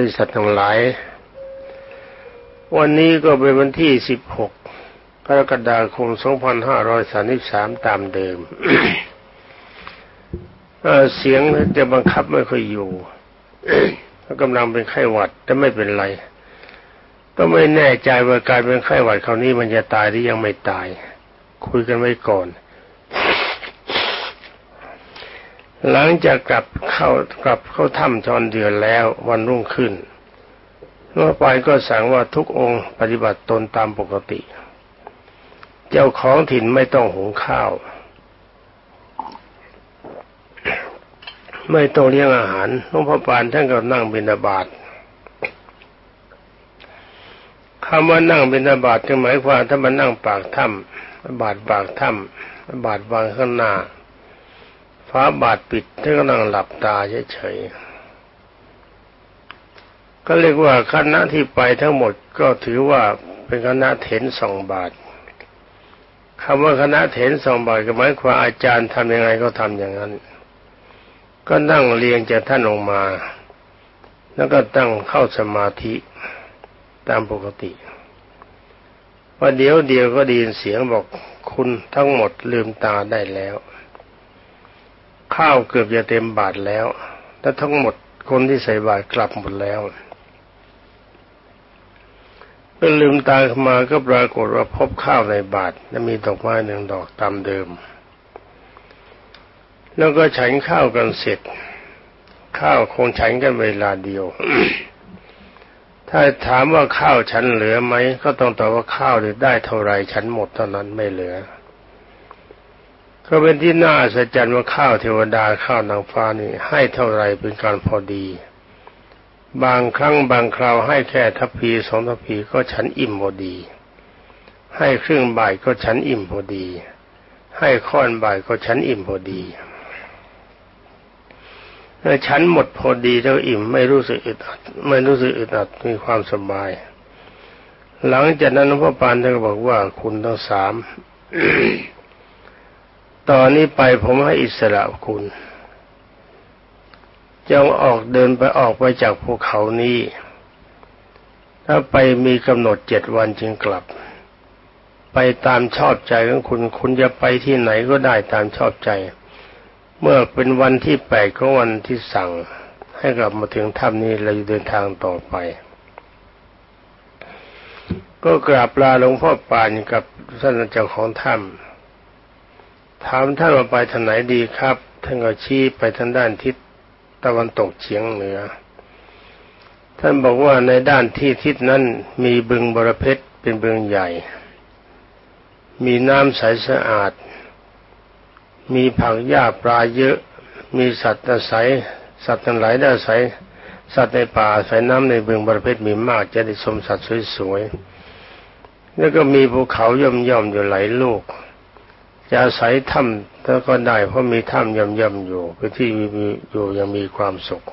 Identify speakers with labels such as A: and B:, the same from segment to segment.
A: บริษัททั้งหลาย วันนี้ก็เป็นวันที่ 16กรกฎาคม 2533 ตามเดิมเสียงจะบังคับไม่ค่อยอยู่กำลังเป็นไข้หวัดแต่ไม่เป็นไร ก็ไม่แน่ใจว่าการเป็นไข้หวัดคราวนี้มันจะตายหรือยังไม่ตาย คุยกันไว้ก่อน หลังจากกลับเข้ากลับเข้าถ้ำจอนเดือนแล้ววันรุ่งขึ้นเมื่อไปก็สั่งว่าทุกองค์ปฏิบัติตนตามปกติ เจ้าของถิ่นไม่ต้องหุงข้าว ไม่ต้องเลี้ยงอาหารหลวงพ่อปานท่านก็นั่งบิณฑบาตคำว่านั่งบิณฑบาตหมายความถ้ามันนั่งปากถ้ำบาดปากถ้ำบาดวางข้างหน้าาบาดปิดท่านก็นั่งหลับตาเฉยๆก็เรียกว่าคณะที่ไปทั้งหมดก็ถือว่าเป็นคณะเถนสองบาทคำว่าคณะเถนสองบาทก็หมายความอาจารย์ทำยังไงก็ทำอย่างนั้น ก็นั่งเรียงจากท่านลงมา แล้วก็ตั้งเข้าสมาธิตามปกติว่าเดี๋ยวเดียวก็ดีนเสียงบอกคุณทั้งหมดลืมตาได้แล้ว ข้าวเกือบจะเต็มบาทแล้วแต่ทั้งหมดคนที่ใส่บาตรกลับหมดแล้วเมื่อลืมตาขึ้นมาก็ปรากฏว่าพบข้าวในบาตรและมีดอกไม้หนึ่งดอกตามเดิม แล้วก็ฉันข้าวกันเสร็จ ข้าวคงฉันกันเวลาเดียว ถ้าถามว่าข้าวฉันเหลือไหมก็ต้องตอบว่าข้าวได้เท่าไรฉันหมดเท่านั้นไม่เหลือ ก็เป็นที่น่าอัศจรรย์ว่าข้าวเทวดาข้าวนางฟ้านี่ให้เท่าไรเป็นการพอดี บางครั้งบางคราวให้แค่ทัพพีสองทัพพีก็ฉันอิ่มพอดี ให้ครึ่งบ่ายก็ฉันอิ่มพอดี ให้ค่อนบ่ายก็ฉันอิ่มพอดีเมื่อฉันหมดพอดีแล้วอิ่มไม่รู้สึกอึดอัดไม่รู้สึกอึดอัดมีความสบาย หลังจากนั้นพระปานท่านก็บอกว่าคุณทั้งสาม ตอนนี้ไปผมให้อิสระคุณ จงออกเดินไปออกไปจากภูเขานี้ ถ้าไปมีกำหนดเจ็ดวันจึงกลับ ไปตามชอบใจของคุณ คุณจะไปที่ไหนก็ได้ตามชอบใจ เมื่อเป็นวันที่แปดของวันที่สั่ง ให้กลับมาถึงถ้ำนี้เราจะเดินทางต่อไป ก็กราบลาหลวงพ่อปานกับท่านเจ้าของถ้ำ ถามท่านว่าไปทางไหนดีครับ ท่านก็ชี้ไปทางด้านทิศตะวันตกเฉียงเหนือ ท่านบอกว่าในด้านที่ทิศนั้นมีบึงบรเพชรเป็นบึงใหญ่ มีน้ำใสสะอาด มีผักหญ้าปลาเยอะ มีสัตว์อาศัย สัตว์ทั้งหลายได้อาศัย สัตว์ในป่าอาศัยน้ำในบึงบรเพชรมีมากจะได้ชมสัตว์สวยๆ แล้วก็มีภูเขาย่อมๆอยู่หลายลูก จะอาศัยถ้ำแล้วก็ได้เพราะมีถ้ำย่ำๆอยู่เป็นที่อยู่ยังมีความสุข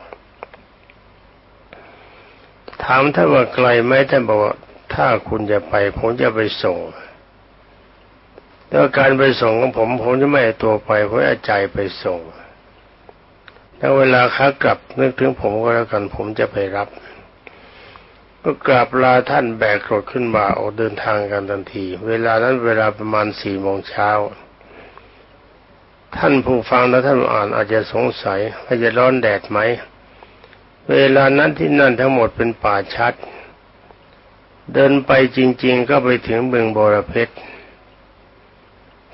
A: ถามท่านว่าไกลไหมท่านบอกว่าถ้าคุณจะไปผมจะไปส่งแต่การไปส่งของผมผมจะไม่ตัวไปเพราะอาใจไปส่งถ้าเวลาค้ากลับนึกถึงผมก็แล้วกันผมจะไปรับ ก็กราบลาท่านแบกรถขึ้นมาออกเดินทางกันทันที เวลานั้นเวลาประมาณสี่โมงเช้า ท่านผู้ฟังและท่านอ่านอาจจะสงสัยว่าจะร้อนแดดไหม เวลานั้นที่นั่นทั้งหมดเป็นป่าชัด เดินไปจริง ๆ ก็ไปถึงบึงบรเพชร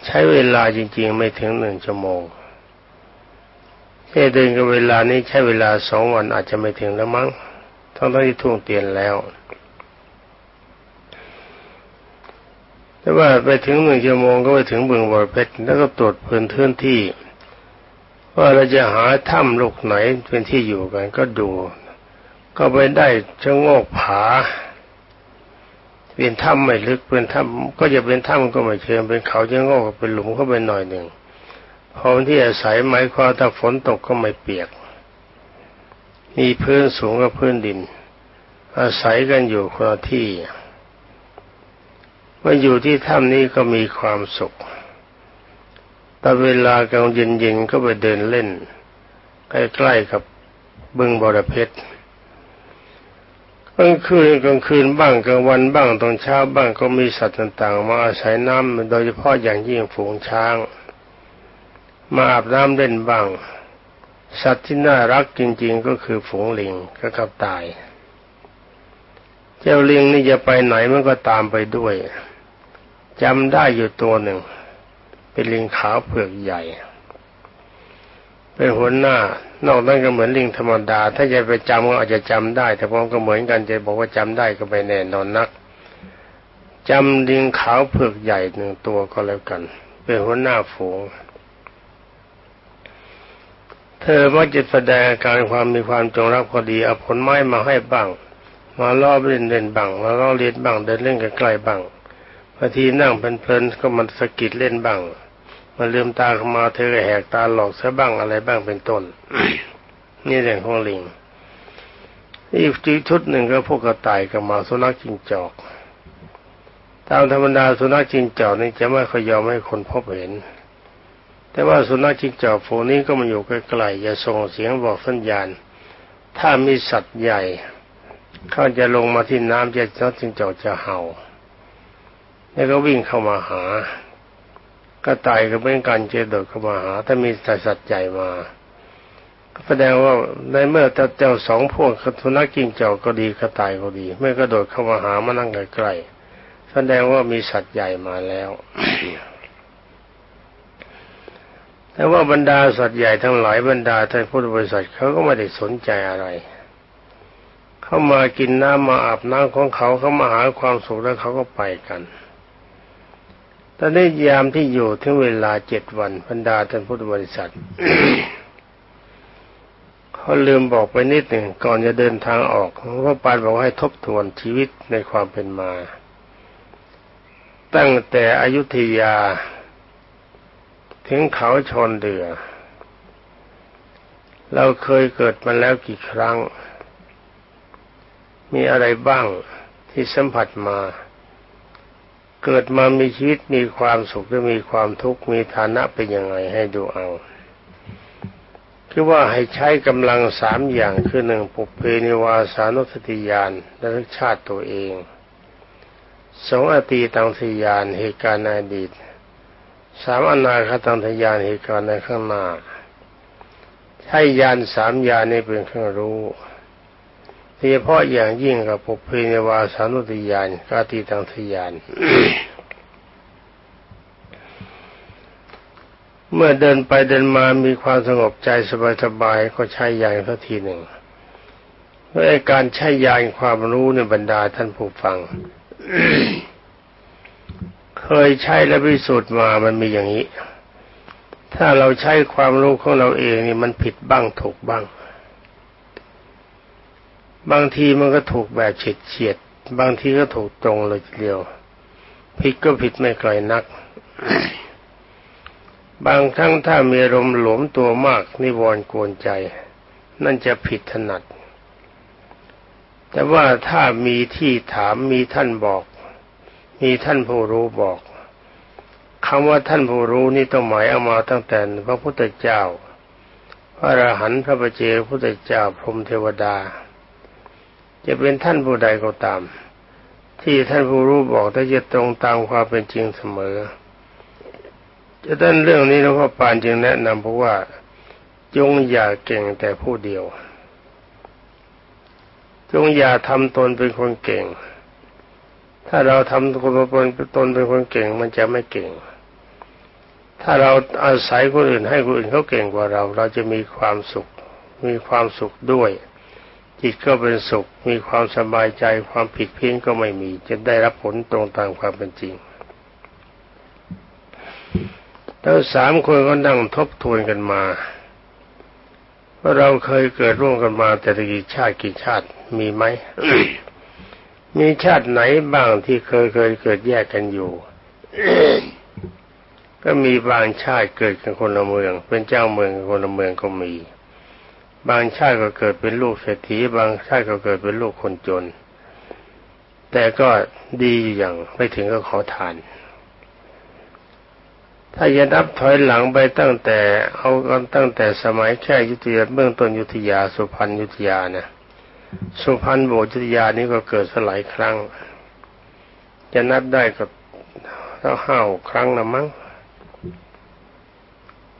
A: ใช้เวลาจริง ๆ ไม่ถึงหนึ่งชั่วโมงแค่เดินกับเวลานี้ใช้เวลาสองวันอาจจะไม่ถึงแล้วมั้งทั้งที่ทุ่งเตียนแล้ว แต่ว่าไปถึงหนึ่งชั่วโมงก็ไปถึงบึงบรเพชรแล้วก็ตรวจพื้นพื้นที่ ว่าเราจะหาถ้ำลูกไหนเป็นที่อยู่กันก็ดู ก็ไปได้ชะโงกผาเป็นถ้ำไม่ลึกเป็นถ้ำก็จะเป็นถ้ำก็ไม่เชิงเป็นเขาชะโงกเป็นหลุมเข้าไปหน่อยหนึ่งพอที่อาศัยไม้ความถ้าฝนตกก็ไม่เปียก มีพื้นสูงกับพื้นดิน อาศัยกันอยู่คนละที่ มาอยู่ที่ถ้ำนี้ก็มีความสุข แต่เวลากลางเย็นๆก็ไปเดินเล่น ใกล้ๆกับบึงบรเพชรกลางคืนกลางคืนบ้างกลางวันบ้างตอนเช้าบ้างก็มีสัตว์ต่างๆ มาอาศัยน้ำโดยเฉพาะอย่างยิ่งฝูงช้าง มาอาบน้ำเล่นบ้าง สัตว์ที่น่ารักจริงๆ ก็คือฝูงลิงก็กลับตาย เจ้าลิงนี่จะไปไหนมันก็ตามไปด้วย จำได้อยู่ตัวหนึ่ง เป็นลิงขาวเผือกใหญ่ เป็นหัวหน้านอกนั้นก็เหมือนลิงธรรมดา ถ้าจะไปจำก็อาจจะจำได้ แต่ผมก็เหมือนกันจะบอกว่าจำได้ก็ไม่แน่นอนนักจำลิงขาวเผือกใหญ่หนึ่งตัวก็แล้วกัน เป็นหัวหน้าฝูง เธอมักจะแสดงการความมีความจงรักพอดีเอาผลไม้มาให้บ้าง มาล่อเล่นเล่นบ้างมาล่อเล่นบ้างเดินเล่นใกล้ๆบ้าง บางทีนั่งเพลินๆก็มันสะกิดเล่นบ้างมาลืมตาเข้ามาเธอแหกตาหลอกซะบ้างอะไรบ้างเป็นต้น นี่เรื่องของลิงอีกชุดหนึ่งก็พวกกระต่ายกับมาสุนัขจิ้งจอก ตามธรรมดาสุนัขจิ้งจอกนี่จะไม่ค่อยยอมให้คนพบเห็น แต่ว่าสุนัขจิ้งจอกฝูงนี้ก็มาอยู่ใกล้ๆจะส่งเสียงบอกสัญญาณ ถ้ามีสัตว์ใหญ่ เขาจะลงมาที่น้ำจะสุนัขจิ้งจอกจะเห่า แล้วก็วิ่งเข้ามาหา ก็ตายก็เป็นการเจโดดเข้ามาหา ถ้ามีสัตว์ใหญ่มา ก็แสดงว่าในเมื่อเจ้าสองพวกสุนัขกินเจ้าก็ดีกระต่ายก็ดีเมื่อกระโดดเข้ามาหามานั่งใกล้ๆแสดงว่ามีสัตว์ใหญ่มาแล้วแต่ว่าบรรดาสัตว์ใหญ่ทั้งหลายบรรดาท่านพุทธบริษัทเขาก็ไม่ได้สนใจอะไร เข้ามากินน้ำมาอาบน้ำของเขาเขามาหาความสุขแล้วเขาก็ไปกัน ตอนนี้ยามที่อยู่ถึงเวลาเจ็ดวันบรรดาท่านพุทธบริษัทเขาลืมบอกไปนิดหนึ่งก่อนจะเดินทางออกพระปานบอกให้ทบทวนชีวิตในความเป็นมา ตั้งแต่อยุธยา ถึงเขาชนเดือ เราเคยเกิดมาแล้วกี่ครั้ง มีอะไรบ้างที่สัมผัสมา เกิดมามีชีวิตมีความสุขหรือมีความทุกข์มีฐานะเป็นยังไงให้ดูเอาคือว่าให้ใช้กำลังสามอย่างคือหนึ่งปุเพนิวาสานุสติญาณและชาติตัวเองสองอตีตังสยานเหตุการณ์ในอดีตสามอนาคตังทยานเหตุการณ์ในข้างหน้าใช้ยานสามยานนี้เป็นเครื่องรู้ โดยเฉพาะอย่างยิ่งกับปุเพนวาสานุติยานกาตีตังทยาน เมื่อเดินไปเดินมามีความสงบใจสบายๆก็ใช้ยานสักทีหนึ่งเมื่อการใช้ยานความรู้ในบรรดาท่านผู้ฟัง เคยใช้และพิสูจน์มามันมีอย่างนี้ ถ้าเราใช้ความรู้ของเราเองนี่มันผิดบ้างถูกบ้าง บางทีมันก็ถูกแบบเฉียดเฉียดบางทีก็ถูกตรงเลยทีเดียว ผิดก็ผิดไม่ไกลนัก บางครั้งถ้ามีอารมณ์หลวมตัวมากนิวรณ์กวนใจ นั่นจะผิดถนัด แต่ว่าถ้ามีที่ถามมีท่านบอก มีท่านผู้รู้บอกคำว่าท่านผู้รู้นี่ต้องหมายเอามาตั้งแต่พระพุทธเจ้า พระอรหันต์พระปเจพระพุทธเจ้าพรหมเทวดา จะเป็นท่านผู้ใดก็ตาม ที่ท่านผู้รู้บอกถ้าจะตรงตามความเป็นจริงเสมอ จะต้นเรื่องนี้หลวงพ่อปานจึงแนะนำเพราะว่าจงอย่าเก่งแต่ผู้เดียว จงอย่าทำตนเป็นคนเก่ง ถ้าเราทำคนเป็นตนเป็นคนเก่งมันจะไม่เก่ง ถ้าเราอาศัยคนอื่นให้คนอื่นเขาเก่งกว่าเรา เราจะมีความสุข มีความสุขด้วย จิตก็เป็นสุข มีความสบายใจความผิดเพี้ยนก็ไม่มี จะได้รับผลตรงตามความเป็นจริงทั้งสามคนก็นั่งทบทวนกันมาว่าเราเคยเกิดร่วมกันมาแต่กี่ชาติกี่ชาติมีไหมมีชาติไหนบ้างที่เคยเคยเกิดแยกกันอยู่ก็มีบางชาติเกิดกันคนละเมือง เป็นเจ้าเมืองคนละเมืองก็มี บางชาติก็เกิดเป็นลูกเศรษฐี บางชาติก็เกิดเป็นลูกคนจน แต่ก็ดีอย่างไม่ถึงก็ขอทาน ถ้าจะนับถอยหลังไปตั้งแต่เอากันตั้งแต่สมัยแค่ยุทธยาเบื้องต้นยุทธยา สุพรรณยุทธยานะสุพรรณโบสถ์อยุธยานี่ก็เกิดสลายครั้ง จะนับได้ก็ต้องห้าครั้งละมั้ง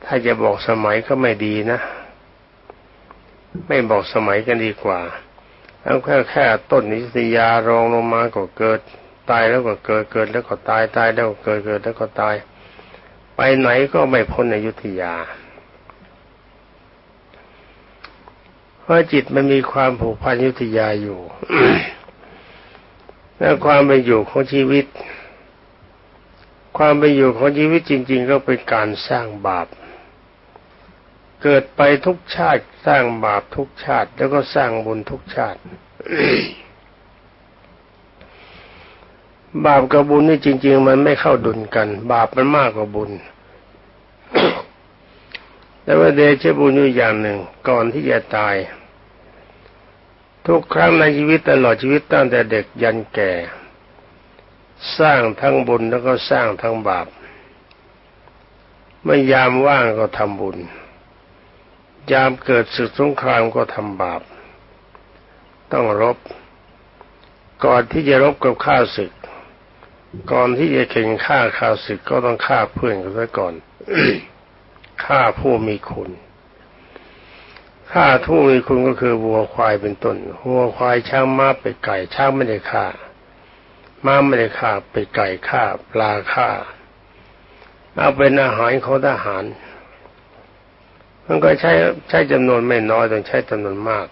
A: ถ้าจะบอกสมัยก็ไม่ดีนะ ไม่บอกสมัยกันดีกว่าแล้วแค่แค่ต้นนิสยารองลงมาก็เกิด ตายแล้วก็เกิดเกิดแล้วก็ตายตายแล้วก็เกิดเกิดแล้วก็ตาย ไปไหนก็ไม่พ้นอยุธยาเพราะจิตมันมีความผูกพันยุธยาอยู่และความเป็นอยู่ของชีวิต ความเป็นอยู่ของชีวิตจริง ๆ ก็เป็นการสร้างบาป เกิดไปทุกชาติสร้างบาปทุกชาติ แล้วก็สร้างบุญทุกชาติ บาปกับบุญนี่จริง ๆ มันไม่เข้าดุลกัน บาปมันมากกว่าบุญ แต่ว่าเดชบุญอยู่อย่างหนึ่ง ก่อนที่จะตาย ทุกครั้งในชีวิตตลอดชีวิตตั้งแต่เด็กยันแก่ สร้างทั้งบุญแล้วก็สร้างทั้งบาปไม่ยามว่างก็ทำบุญ ยามเกิดศึกสงครามก็ทำบาป ต้องรบ ก่อนที่จะรบกับข้าศึก ก่อนที่จะเข่งฆ่าข้าศึกก็ต้องฆ่าเพื่อนกันซะก่อนฆ่าผู้มีคุณฆ่าผู้มีคุณก็คือวัวควายเป็นต้นวัวควายช้างม้าเป็ดไก่ช้างไม่ได้ฆ่าม้าไม่ได้ฆ่าเป็ดไก่ฆ่า ปลาฆ่าเอาเป็นอาหารของทหาร มันก็ใช้ใช้จำนวนไม่น้อยต้องใช้จำนวนมาก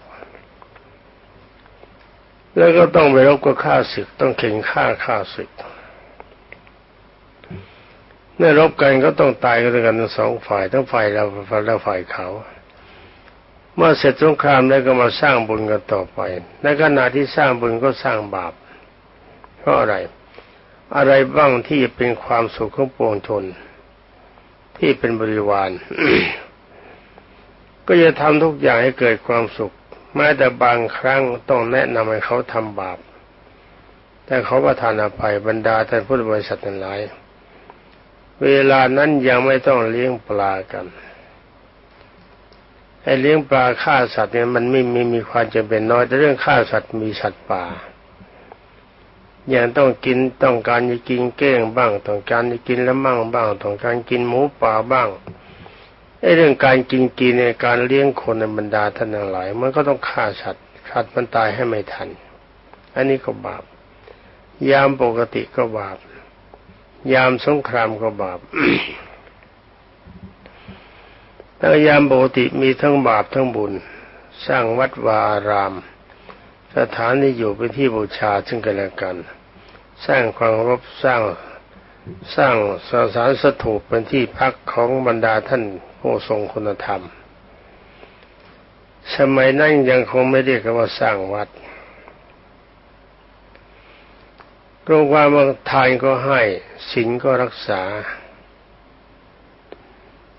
A: แล้วก็ต้องไปรบกับข้าศึกต้องเข่งฆ่าข้าศึกเมื่อรบกันก็ต้องตายกันกันทั้งสองฝ่ายทั้งฝ่ายเราและฝ่ายเขา เมื่อเสร็จสงครามแล้วก็มาสร้างบุญกันต่อไปในขณะที่สร้างบุญก็สร้างบาป เพราะอะไร อะไรบ้างที่เป็นความสุขของปวงชนที่เป็นบริวาร ก็จะทำทุกอย่างให้เกิดความสุข แม้แต่บางครั้งต้องแนะนำให้เขาทำบาป แต่เขาก็ทานอภัยบรรดาท่านพุทธบริษัททั้งหลาย เวลานั้นยังไม่ต้องเลี้ยงปลากันไอ้เลี้ยงปลาฆ่าสัตว์เนี่ยมันไม่มีมีความจำเป็นน้อย แต่เรื่องฆ่าสัตว์มีสัตว์ป่าอย่างต้องกินต้องการจะกินเก้งบ้าง ต้องการจะกินละมั่งบ้าง ต้องการกินหมูป่าบ้าง ไอ้เรื่องการกินกินในการเลี้ยงคนในบรรดาท่านทั้งหลาย มันก็ต้องฆ่าสัตว์สัตว์มันตายให้ไม่ทัน อันนี้ก็บาป ยามปกติก็บาป ยามสงครามก็บาปแต่ยามปกติมีทั้งบาปทั้งบุญ สร้างวัดวาอาราม สถานที่อยู่เป็นที่บูชาซึ่งกันและกัน สร้างความรบสร้างสร้างสสารสถูปเป็นที่พักของบรรดาท่าน ผู้ทรงคุณธรรม สมัยนั้นยังคงไม่เรียกว่าสร้างวัดรวมความว่าทานก็ให้ศีลก็รักษา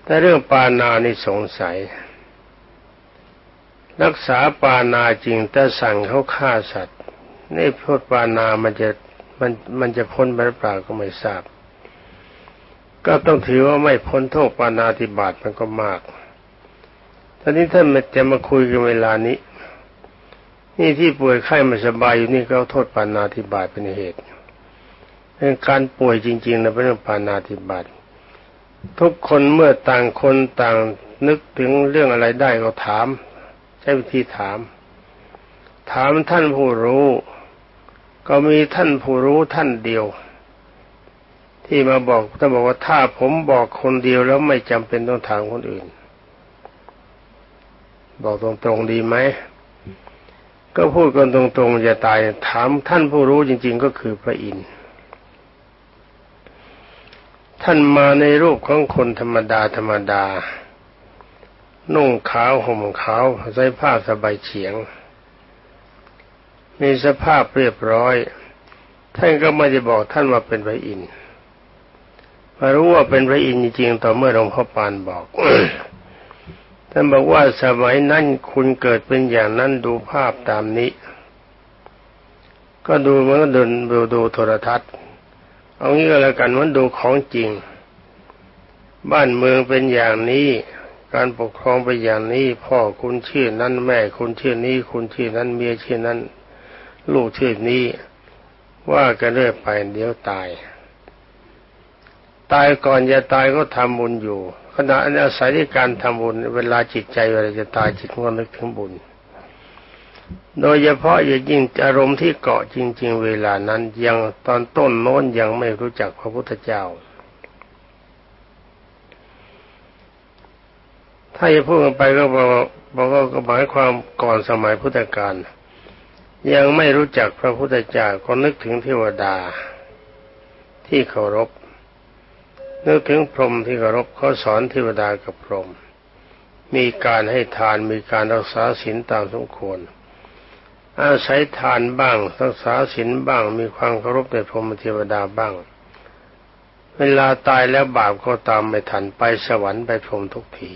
A: แต่เรื่องปานานี่สงสัย รักษาปานาจริงแต่สั่งเขาฆ่าสัตว์ นี่โทษปานามันจะมันมันจะพ้นไปหรือเปล่าก็ไม่ทราบ ก็ต้องถือว่าไม่พ้นโทษปานาธิบาตมันก็มากตอนนี้ท่านจะมาคุยกันเวลานี้ นี่ที่ป่วยไข้ไม่สบายอยู่นี่ก็โทษปานาธิบาตเป็นเหตุเป็นการป่วยจริงๆนะเป็นเรื่องปานาธิบาตทุกคนเมื่อต่างคนต่างนึกถึงเรื่องอะไรได้ก็ถาม ใช้วิธีถาม ถามท่านผู้รู้ ก็มีท่านผู้รู้ท่านเดียว ที่มาบอกท่านบอกว่าถ้าผมบอกคนเดียวแล้วไม่จำเป็นต้องถามคนอื่น บอกตรงๆดีไหมก็พูดกันตรงๆจะตายถามท่านผู้รู้จริง ๆ ก็คือพระอินทร์ท่านมาในรูปของคนธรรมดาธรรมดา นุ่งขาวห่มขาวใส่ผ้าสบายเฉียง มีสภาพเรียบร้อย ท่านก็ไม่ได้บอกท่านว่าเป็นพระอินทร์ มารู้ว่าเป็นพระอินทร์จริงๆต่อเมื่อหลวงพ่อปานบอกท่านบอกว่าสมัยนั้นคุณเกิดเป็นอย่างนั้นดูภาพตามนี้ ก็ดูมันก็ดินดูดูโทรทัศน์ เอางี้ก็แล้วกันมันดูของจริง บ้านเมืองเป็นอย่างนี้ การปกครองไปอย่างนี้ พ่อคุณชื่อนั้นแม่คุณชื่อนี้ คุณชื่อนั้นเมียชื่อนั้น ลูกชื่อนี้ ว่ากันเรื่อยไปเดี๋ยวตาย ตายก่อนจะตายก็ทำบุญอยู่ ขณะอาศัยที่การทำบุญเวลาจิตใจเวลาจะตายจิตก็นึกถึงบุญ โดยเฉพาะอย่างยิ่งอารมณ์ที่เกาะจริง ๆ เวลานั้นยังตอนต้นโน้นยังไม่รู้จักพระพุทธเจ้า ถ้าจะพูดไปก็บอกบอกก็หมายความก่อนสมัยพุทธกาลยังไม่รู้จักพระพุทธเจ้าก็นึกถึงเทวดาที่เคารพ นึกถึงพรหมที่เคารพเขาสอนเทวดากับพรหมมีการให้ทานมีการรักษาศีลตามสมควร อาศัยทานบ้างรักษาศีลบ้าง มีความเคารพในพรหมเทวดาบ้าง เวลาตายแล้วบาปก็ตามไม่ทันไปสวรรค์ไปพรหมทุกที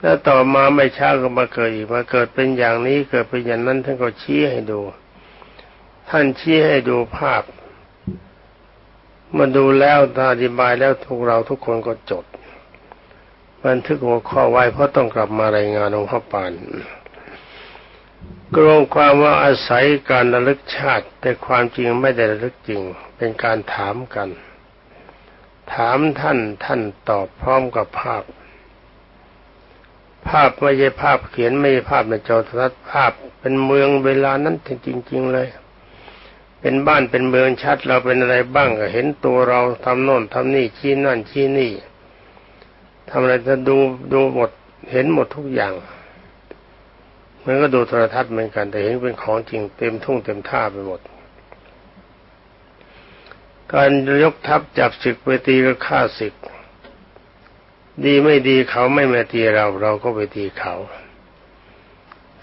A: แล้วต่อมาไม่ช้าก็มาเกิดอีกมาเกิดเป็นอย่างนี้เกิดเป็นอย่างนั้นท่านก็ชี้ให้ดู ท่านชี้ให้ดูภาพ มาดูแล้วอธิบายแล้วทุกเราทุกคนก็จด บันทึกหัวข้อไว้เพราะต้องกลับมารายงานองค์พระปานกรมความว่าอาศัยการระลึกชาติแต่ความจริงไม่ได้ระลึกจริง เป็นการถามกัน ถามท่านท่านตอบพร้อมกับภาพ ภาพไม่ใช่ภาพเขียนไม่ใช่ภาพในจอโทรทัศน์ภาพเป็นเมืองเวลานั้นจริงๆเลย เป็นบ้านเป็นเมืองชัดเราเป็นอะไรบ้างก็เห็นตัวเราทำโน่นทำนี่ชี้นั่นชี้นี่ทำอะไรจะดูดูหมดเห็นหมดทุกอย่างมันก็ดูโทรทัศน์เหมือนกันแต่เห็นเป็นของจริงเต็มทุ่งเต็มท่าไปหมด การยกทัพจับศึกไปตีก็ฆ่าศึก ดีไม่ดีเขาไม่มาตีเรา เราก็ไปตีเขา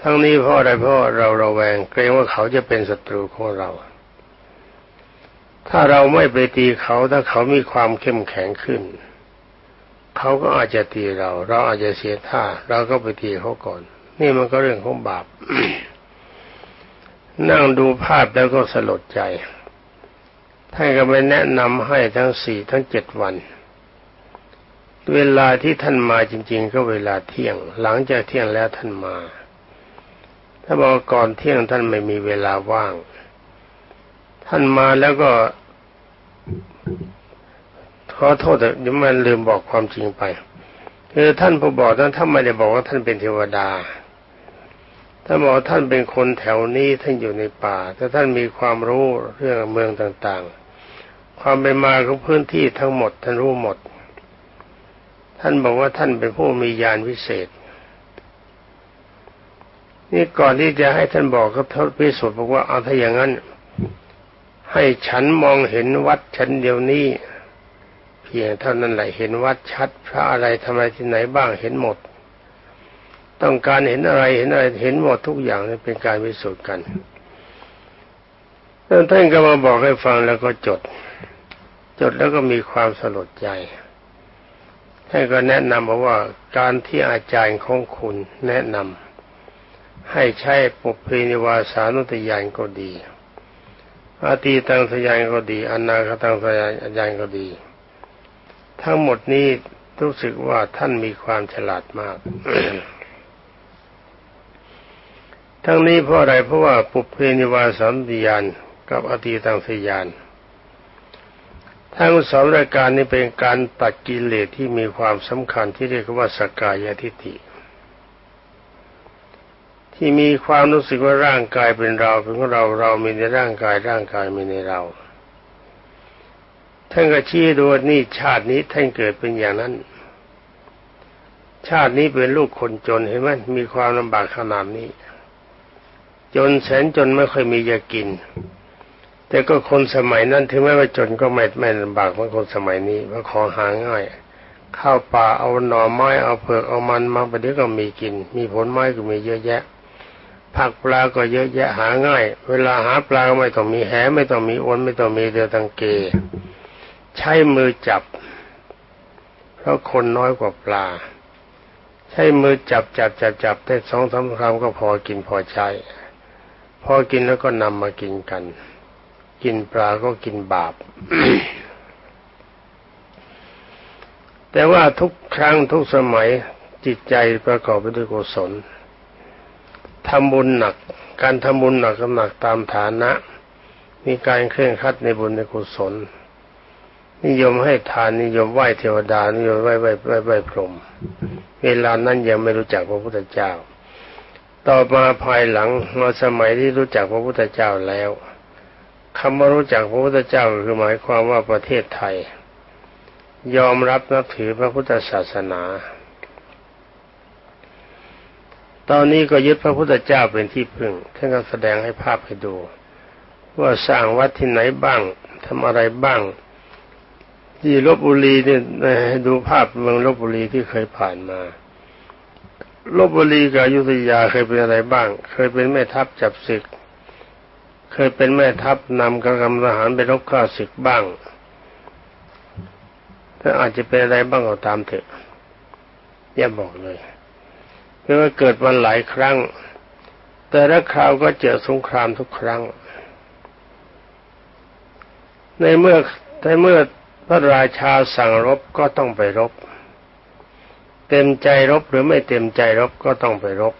A: ทั้งนี้เพราะอะไรเพราะเราเราแวงเกรงว่าเขาจะเป็นศัตรูของเรา ถ้าเราไม่ไปตีเขาถ้าเขามีความเข้มแข็งขึ้น เขาก็อาจจะตีเรา เราอาจจะเสียท่าเราก็ไปตีเขาก่อน นี่มันก็เรื่องของบาป นั่งดูภาพแล้วก็สลดใจท่านก็ไปแนะนำให้ทั้งสี่ทั้งเจ็ดวัน เวลาที่ท่านมาจริง ๆ ก็เวลาเที่ยง หลังจากเที่ยงแล้วท่านมาถ้าบอกก่อนเที่ยงท่านไม่มีเวลาว่าง ท่านมาแล้วก็ ขอโทษแต่ยังมันลืมบอกความจริงไป คือท่านผู้บอกนั้นท่านไม่ได้บอกว่าท่านเป็นเทวดาท่านบอกท่านเป็นคนแถวนี้ท่านอยู่ในป่าแต่ท่านมีความรู้เรื่องเมืองต่างๆ ความเป็นมาของพื้นที่ทั้งหมด ท่านรู้หมด ท่านบอกว่าท่านเป็นผู้มีญาณวิเศษ นี่ก่อนที่จะให้ท่านบอกก็ทดพิสูจน์บอกว่าเอาถ้าอย่างนั้น ให้ฉันมองเห็นวัดฉันเดียวนี้ เพียงเท่านั้นแหละเห็นวัดชัด พระอะไรทำไรที่ไหนบ้างเห็นหมด ต้องการเห็นอะไรเห็นอะไรเห็นหมดทุกอย่างนี่เป็นการพิสูจน์กันท่านก็มาบอกให้ฟังแล้วก็จด จดแล้วก็มีความสลดใจท่านก็แนะนำบอกว่าการที่อาจารย์ของคุณแนะนำให้ใช้ปุเพนิวาสานุตยานก็ดี อาตีตังสยานก็ดีอนาคตังสยานก็ดี ทั้งหมดนี้รู้สึกว่าท่านมีความฉลาดมาก ทั้งนี้เพราะอะไรเพราะว่าปุเพนิวาสานุตยานกับอตีตังสยานทั้งสองรายการนี้เป็นการตัดกิเลสที่มีความสำคัญที่เรียกว่าสกายทิฏฐิ ที่มีความรู้สึกว่าร่างกายเป็นเราเป็นของเราเรามีในร่างกายร่างกายมีในเราท่านก็ชี้ดูนี่ชาตินี้ท่านเกิดเป็นอย่างนั้น ชาตินี้เป็นลูกคนจนเห็นไหมมีความลำบากขนาดนี้ จนแสนจนไม่ค่อยมีจะกิน แต่ก็คนสมัยนั้นถึงแม้ว่าจนก็ไม่ไม่ลำบากเหมือนคนสมัยนี้เพราะของหาง่ายข้าวป่าเอาหน่อไม้เอาเผือกเอามันมาประเดี๋ยวก็มีกิน มีผลไม้ก็มีเยอะแยะ ผักปลาก็เยอะแยะหาง่าย เวลาหาปลาไม่ต้องมีแหไม่ต้องมีอ้นไม่ต้องมีเรือตังเก ใช้มือจับ เพราะคนน้อยกว่าปลา ใช้มือจับจับจับจับได้สองสามคำก็พอกินพอใช้ พอกินแล้วก็นำมากินกัน กินปลาก็กินบาปแต่ว่าทุกครั้งทุกสมัยจิตใจประกอบไปด้วยกุศล ทำบุญหนัก การทำบุญหนักก็หนักตามฐานะ มีการเคร่งครัดในบุญในกุศล นิยมให้ทานนิยมไหว้เทวดา นิยมไหว้ไหว้ไหว้ไหว้พรหมเวลานั้นยังไม่รู้จักพระพุทธเจ้า ต่อมาภายหลังมาสมัยที่รู้จักพระพุทธเจ้าแล้วคำว่ารู้จักพระพุทธเจ้าคือหมายความว่าประเทศไทย ยอมรับนับถือพระพุทธศาสนา ตอนนี้ก็ยึดพระพุทธเจ้าเป็นที่พึ่ง ท่านก็แสดงให้ภาพให้ดู ว่าสร้างวัดที่ไหนบ้างทำอะไรบ้าง ที่ลบบุรีเนี่ยให้ดูภาพเมืองลบบุรีที่เคยผ่านมาลบบุรีกับอยุธยาเคยเป็นอะไรบ้าง เคยเป็นแม่ทัพจับศึก เคยเป็นแม่ทัพนำกำลังทหารไปรบข้าศึกบ้างถ้าอาจจะเป็นอะไรบ้างก็ตามเถอะอย่าบอกเลย เพราะว่าเกิดวันหลายครั้ง แต่ละคราวก็เจอสงครามทุกครั้ง ในเมื่อในเมื่อพระราชาสั่งรบก็ต้องไปรบ เต็มใจรบหรือไม่เต็มใจรบก็ต้องไปรบ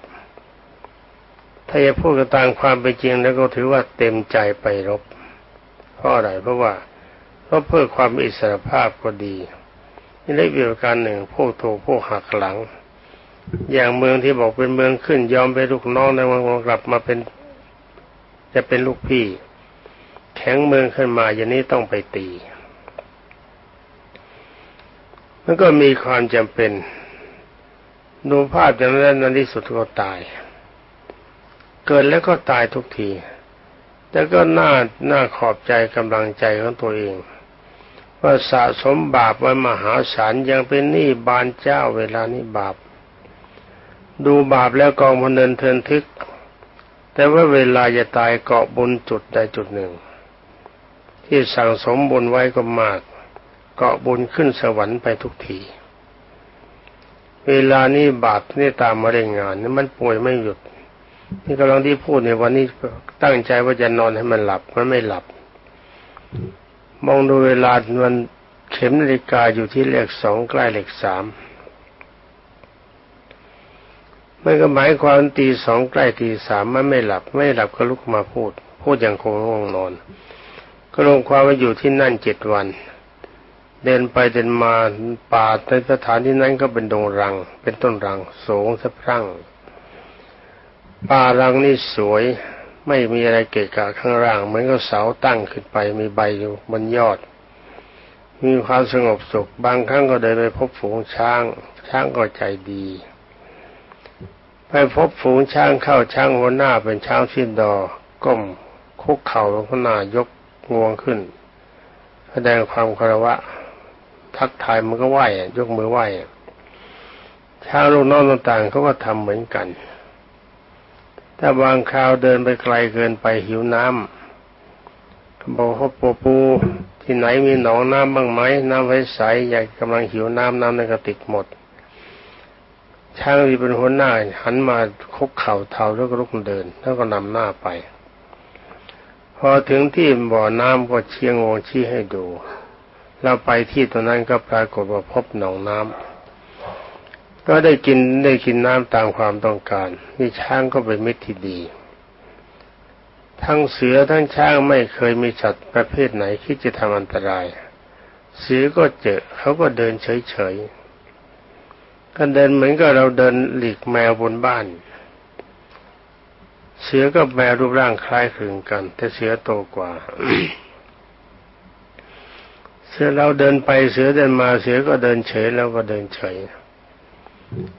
A: ถ้าจะพูดกันตามความเป็นจริงแล้วก็ถือว่าเต็มใจไปรบ เพราะอะไรเพราะว่าเพราะเพื่อความอิสรภาพก็ดีนี่เล็กวิการหนึ่งพวกถูกพวกหักหลัง อย่างเมืองที่บอกเป็นเมืองขึ้น ยอมไปลูกน้องในวันกลับมาเป็น จะเป็นลูกพี่ แข็งเมืองขึ้นมาอย่างนี้ต้องไปตีมันก็มีความจำเป็นดูภาพอย่างนั้นในที่สุดก็ตาย เกิดแล้วก็ตายทุกที แต่ก็น่าน่าขอบใจกำลังใจของตัวเองว่าสะสมบาปไว้มหาศาลยังเป็นหนี้บานเจ้าเวลานี้บาป ดูบาปแล้วกองพเดินเทินทึก แต่ว่าเวลาจะตายเกาะบุญจุดใดจุดหนึ่ง ที่สั่งสมบุญไว้ก็มาก เกาะบุญขึ้นสวรรค์ไปทุกที เวลานี้บาปนี่ตามมาเร่งงานนี่มันป่วยไม่หยุด นี่กำลังที่พูดในวันนี้ตั้งใจว่าจะนอนให้มันหลับมันไม่หลับ มองดูเวลามันเข็มนาฬิกาอยู่ที่เลขสองใกล้เลขสาม มันก็หมายความตีสองใกล้ตีสามมันไม่หลับ ไม่หลับก็ลุกมาพูด พูดอย่างคงง่วงนอน ก็ลงความว่าอยู่ที่นั่นเจ็ดวัน เดินไปเดินมาป่าในสถานที่นั้นก็เป็นดงรัง เป็นต้นรังสูงสะพรั่งป่ารังนี่สวยไม่มีอะไรเกะกะข้างล่างเหมือนกับเสาตั้งขึ้นไปมีใบอยู่บนยอด มีความสงบสุขบางครั้งก็เดินไปพบฝูงช้าง ช้างก็ใจดี ไปพบฝูงช้างเข้าช้างหัวหน้าเป็นช้างสิ้นดอ ก้มคุกเข่าลงข้างหน้ายกงวงขึ้น แสดงความคารวะ ทักทายมันก็ไหวยกมือไหวช้างลูกน้องต่างๆเขาก็ทำเหมือนกัน ถ้าบางคราวเดินไปไกลเกินไปหิวน้ำบอกว่าปูปูที่ไหนมีหนองน้ำบ้างไหมน้ำใสๆอยากกำลังหิวน้ำน้ำในกระติกหมด ช่างที่เป็นหัวหน้า หันมาคุกเข่าเท้าแล้วก็ลุกเดิน แล้วก็นำหน้าไป พอถึงที่บ่อน้ำก็เชียงวงชี้ให้ดูเราไปที่ตรงนั้นก็ปรากฏว่าพบหนองน้ำก็ได้กินได้กินน้ำตามความต้องการนี่ช้างก็เป็นมิตรที่ดี ทั้งเสือทั้งช้างไม่เคยมีสัตว์ประเภทไหนที่จะทำอันตราย เสือก็เจอเขาก็เดินเฉยๆ ก็เดินเหมือนกับเราเดินหลีกแมวบนบ้าน เสือกับแมวรูปร่างคล้ายคลึงกัน แต่เสือโตกว่า เสือเราเดินไปเสือเดินมาเสือก็เดินเฉยแล้วก็เดินเฉย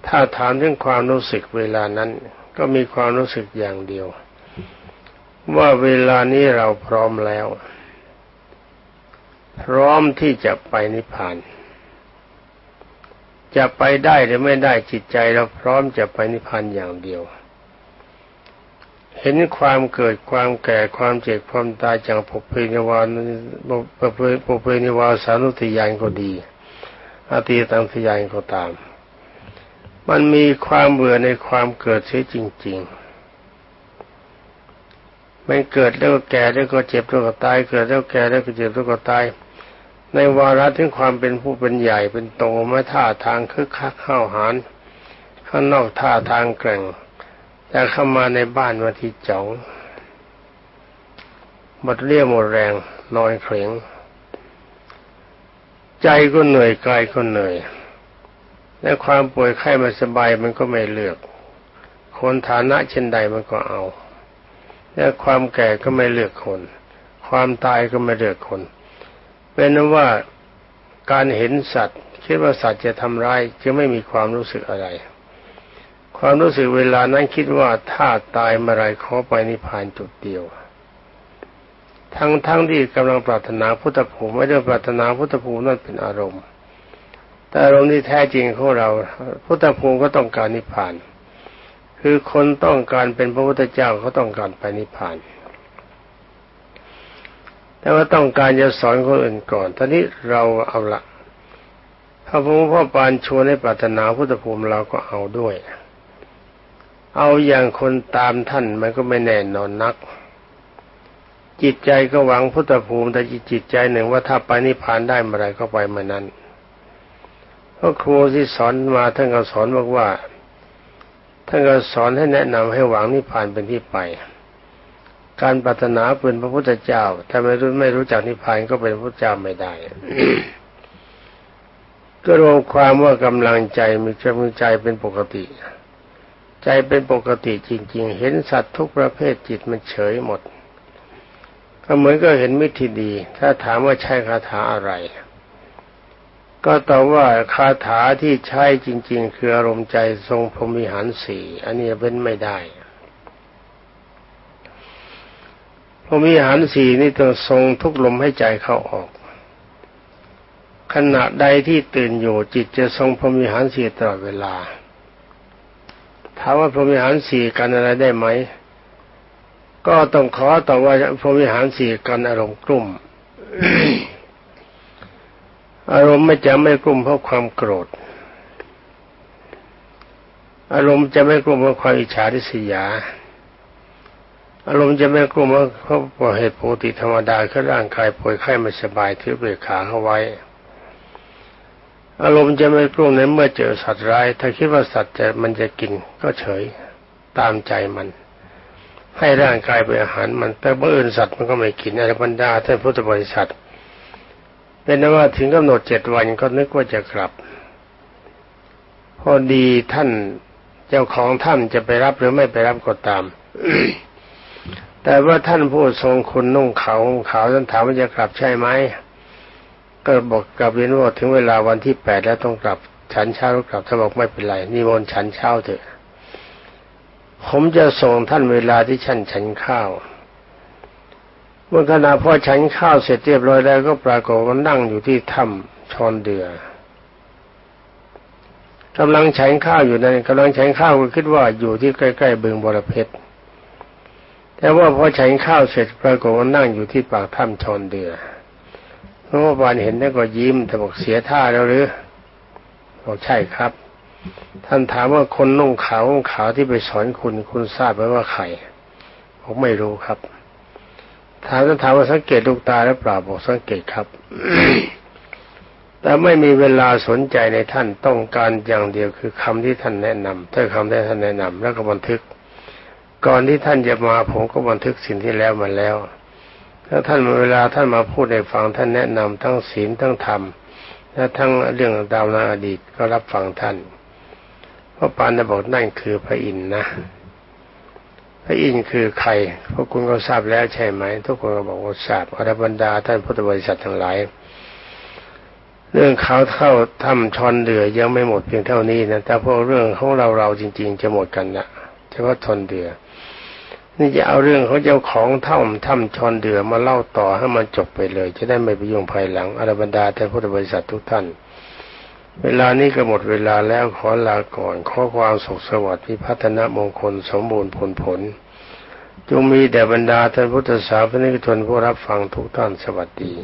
A: ถ้าถามเรื่องความรู้สึกเวลานั้น ก็มีความรู้สึกอย่างเดียว ว่าเวลานี้เราพร้อมแล้ว พร้อมที่จะไปนิพพาน จะไปได้หรือไม่ได้จิตใจเราพร้อมจะไปนิพพานอย่างเดียว เห็นความเกิดความแก่ความเจ็บความตายจากภพเพนิวานภพเพนิวาสานุติยานก็ดีอตีตังสยานก็ตาม มันมีความเบื่อในความเกิดเสียจริง ๆ มันเกิดแล้วก็แก่แล้วก็เจ็บแล้วก็ตาย เกิดแล้วแก่แล้วก็เจ็บแล้วก็ตาย ในวาระถึงความเป็นผู้เป็นใหญ่เป็นโตม่ท่าทางคึกคักเข้าหานข้างนอกท่าทางแกร่งแต่เข้ามาในบ้านวันที่จ๋องหมดเรี่ยวหมดแรงนอนเคร่งใจก็เหนื่อยกายก็เหนื่อยและความป่วยไข้มาสบายมันก็ไม่เลือก คนฐานะเช่นใดมันก็เอา และความแก่ก็ไม่เลือกคน ความตายก็ไม่เลือกคน เป็นนว่าการเห็นสัตว์คิดว่าสัตว์จะทำร้ายจะไม่มีความรู้สึกอะไร ความรู้สึกเวลานั้นคิดว่าถ้าตายเมื่อไรขอไปนิพพานจุดเดียว ทั้งทั้งที่กำลังปรารถนาพุทธภูมิไม่ได้ปรารถนาพุทธภูมินั่นเป็นอารมณ์ แต่อารมณ์ที่แท้จริงของเรา พุทธภูมิก็ต้องการนิพพาน คือคนต้องการเป็นพระพุทธเจ้าเขาต้องการไปนิพพาน แต่ว่าต้องการจะสอนคนอื่นก่อนตอนนี้เราเอาละพระพุทธพ่อปานชวนให้ปรารถนาพุทธภูมิเราก็เอาด้วย เอาอย่างคนตามท่านมันก็ไม่แน่นอนนัก จิตใจก็หวังพุทธภูมิแต่จิตใจหนึ่งว่าถ้าไปนิพพานได้เมื่อไรก็ไปเมื่อนั้นเพราะครูที่สอนมาท่านก็สอนบอกว่าท่านก็สอนให้แนะนำให้หวังนิพพานเป็นที่ไป การปรารถนาเป็นพระพุทธเจ้า ถ้าไม่รู้ไม่รู้จักนิพพานก็เป็นพระเจ้าไม่ได้ ก็รวมความว่ากำลังใจมีกำลังใจเป็นปกติ ใจเป็นปกติจริง ๆ เห็นสัตว์ทุกประเภทจิตมันเฉยหมด ก็เหมือนก็เห็นมิตรที่ดี ถ้าถามว่าใช่คาถาอะไร ก็ตอบว่าคาถาที่ใช้จริง ๆ คืออารมณ์ใจทรงพรมิหารสี่อันนี้เป็นไม่ได้ พรมิหารสี่นี่ต้องทรงทุกลมให้ใจเข้าออก ขณะใดที่ตื่นอยู่จิตจะทรงพรมิหารสี่ตลอดเวลาถามว่าพรมิหารสี่กันอะไรได้ไหมก็ต้องขอต่อว่าพระวิหารสี่กันอารมณ์กลุ่ม อารมณ์ไม่จะไม่กลุ่มเพราะความโกรธ อารมณ์จะไม่กลุ่มเพราะความอิจฉาริษยา อารมณ์จะไม่กลุ่มเพราะเพราะเหตุปกติธรรมดาคือร่างกายป่วยไข้ไม่สบายถือเบรขาเข้าไว้ อารมณ์จะไม่กลุ่มในเมื่อเจอสัตว์ร้าย ถ้าคิดว่าสัตว์จะมันจะกินก็เฉยตามใจมัน ให้ร่างกายเป็นอาหารมันแต่เมื่ออื่นสัตว์มันก็ไม่กินอะไรบรรดาท่านพุทธบริษัท เป็นนว่าถึงกำหนดเจ็ดวันก็นึกว่าจะกลับ พอดีท่านเจ้าของท่านจะไปรับหรือไม่ไปรับก็ตาม แต่ว่าท่านผู้ทรงคุณนุ่งขาวขาวท่านถามว่าจะกลับใช่ไหมก็บอกกลับเรียนว่าถึงเวลาวันที่แปดแล้วต้องกลับฉันเช้ากลับท่านบอกไม่เป็นไรนิมนต์ฉันเช้าเถอะ ผมจะส่งท่านเวลาที่ฉันฉันข้าวเมื่อขณะพอฉันข้าวเสร็จเรียบร้อยแล้วก็ปรากฏว่านั่งอยู่ที่ถ้ำชอนเดือกำลังฉันข้าวอยู่นั้นกำลังฉันข้าวก็คิดว่าอยู่ที่ใกล้ๆบึงบรเพชร แต่ว่าพอฉันข้าวเสร็จปรากฏว่านั่งอยู่ที่ปากถ้ำชอนเดือพระบานเห็นแล้วก็ยิ้มแต่บอกเสียท่าแล้วหรือบอกใช่ครับ ท่านถามว่าคนนุ่งขาวขาวที่ไปสอนคุณคุณทราบไหมว่าใครผมไม่รู้ครับ ถามท่านถามว่าสังเกตลูกตาหรือเปล่าบอกสังเกตครับ แต่ไม่มีเวลาสนใจในท่านต้องการอย่างเดียวคือคำที่ท่านแนะนำถ้าคำที่ท่านแนะนำแล้วก็บันทึก ก่อนที่ท่านจะมาผมก็บันทึกสิ่งที่แล้วมาแล้วถ้าท่านเวลาท่านมาพูดในฟังท่านแนะนำทั้งศีลทั้งธรรมและทั้งเรื่องดาวนาอดีตก็รับฟังท่านพระปานบอกนั่นคือพระอินทร์นะพระอินทร์คือใครพวกคุณก็ทราบแล้วใช่ไหม ทุกคนก็บอกว่าทราบอรบรรดาท่านพุทธบริษัททั้งหลาย เรื่องเขาเข้าทำชอนเดือยังไม่หมดเพียงเท่านี้นะแต่พวกเรื่องของเราเราจริง ๆ จะหมดกันนะเฉพาะทนเดือ นี่จะเอาเรื่องเขาเจ้าของถ้ำถ้ำชอนเดือมาเล่าต่อให้มันจบไปเลย จะได้ไม่ไปยุ่งภายหลังอรบรรดาท่านพุทธบริษัททุกท่าน เวลานี้ก็หมดเวลาแล้วขอลาก่อนขอความสุขสวัสดิ์พิพัฒนมงคลสมบูรณ์ผลผลจงมีแด่บรรดาท่านพุทธศาสนิกชนผู้รับฟังทุกท่านสวัสดี